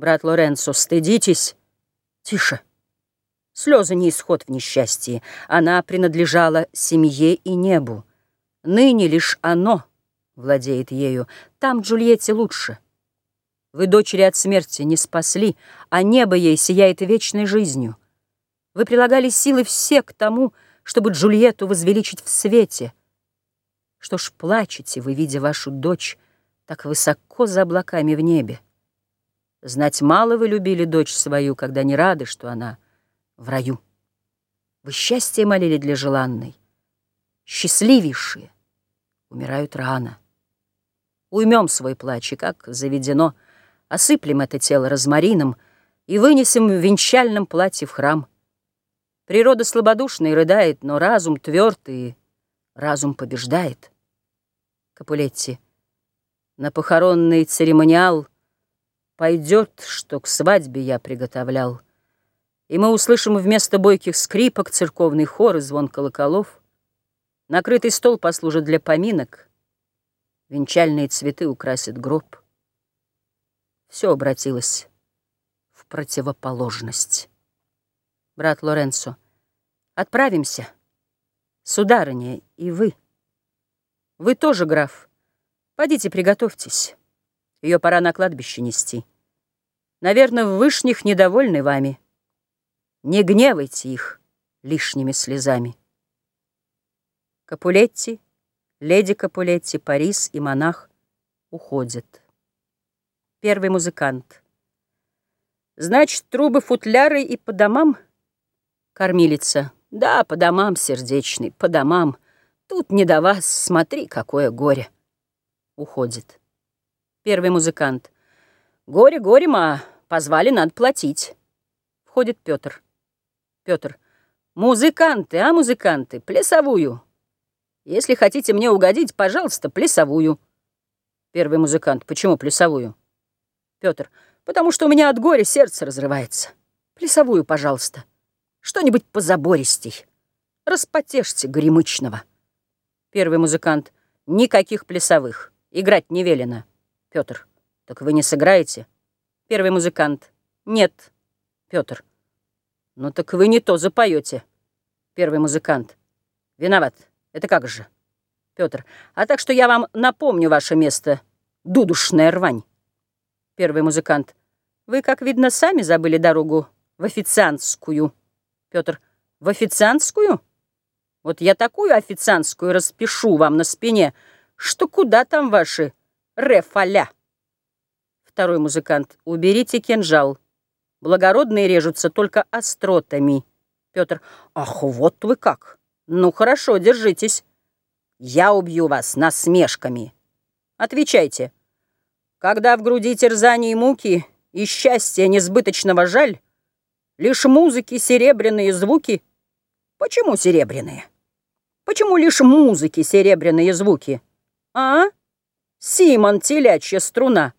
Брат Лоренцо, стыдитесь. Тише. Слезы не исход в несчастье. Она принадлежала семье и небу. Ныне лишь оно владеет ею. Там Джульетте лучше. Вы дочери от смерти не спасли, а небо ей сияет вечной жизнью. Вы прилагали силы все к тому, чтобы Джульетту возвеличить в свете. Что ж плачете вы, видя вашу дочь так высоко за облаками в небе? Знать мало вы любили дочь свою, когда не рады, что она в раю. Вы счастье молили для желанной. Счастливейшие умирают рано. Уймем свой плач, и, как заведено, осыплем это тело розмарином и вынесем в венчальном платье в храм. Природа слабодушная рыдает, но разум твердый, разум побеждает. Капулетти, на похоронный церемониал Пойдет, что к свадьбе я приготовлял, И мы услышим вместо бойких скрипок Церковный хор и звон колоколов. Накрытый стол послужит для поминок, Венчальные цветы украсят гроб. Все обратилось в противоположность. Брат Лоренцо, отправимся, сударыня, и вы. Вы тоже, граф, пойдите приготовьтесь. Ее пора на кладбище нести. Наверное, в вышних недовольны вами. Не гневайте их лишними слезами. Капулетти, леди Капулетти, Парис и монах уходят. Первый музыкант. Значит, трубы, футляры и по домам? Кормилица. Да, по домам, сердечный, по домам. Тут не до вас, смотри, какое горе. Уходит. Первый музыкант. Горе, горе, ма, позвали, надо платить. Входит Петр. Петр. Музыканты, а музыканты, плясовую. Если хотите мне угодить, пожалуйста, плясовую. Первый музыкант. Почему плясовую? Петр. Потому что у меня от горя сердце разрывается. Плясовую, пожалуйста. Что-нибудь позабористей. Распотешьте горемычного. Первый музыкант. Никаких плясовых. Играть не велено. Петр. Так вы не сыграете? Первый музыкант. Нет. Петр. Ну так вы не то запоете. Первый музыкант. Виноват. Это как же? Петр. А так что я вам напомню ваше место. Дудушная рвань. Первый музыкант. Вы, как видно, сами забыли дорогу в официантскую. Петр. В официантскую? Вот я такую официантскую распишу вам на спине, что куда там ваши Рефаля. Второй музыкант. Уберите кинжал. Благородные режутся только остротами. Петр. Ах, вот вы как. Ну хорошо, держитесь. Я убью вас насмешками. Отвечайте. Когда в груди терзания и муки и счастья несбыточного жаль, лишь музыки серебряные звуки. Почему серебряные? Почему лишь музыки серебряные звуки? А? Симон, телячья струна.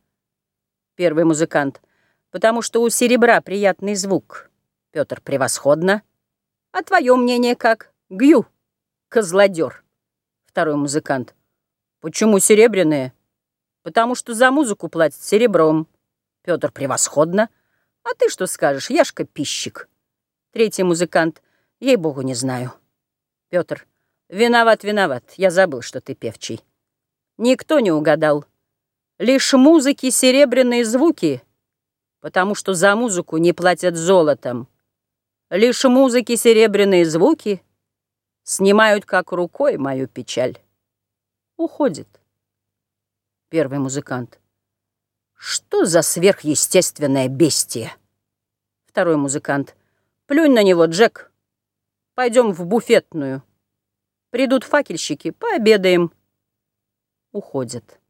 Первый музыкант. Потому что у серебра приятный звук. Петр, превосходно. А твое мнение как? Гю, козлодер. Второй музыкант. Почему серебряные? Потому что за музыку платят серебром. Петр, превосходно. А ты что скажешь? Яшка пищик. Третий музыкант. Ей-богу, не знаю. Петр. Виноват, виноват. Я забыл, что ты певчий. Никто не угадал. Лишь музыки серебряные звуки, потому что за музыку не платят золотом. Лишь музыки серебряные звуки снимают как рукой мою печаль. Уходит. Первый музыкант. Что за сверхъестественное бестие? Второй музыкант. Плюнь на него, Джек. Пойдем в буфетную. Придут факельщики, пообедаем уходит.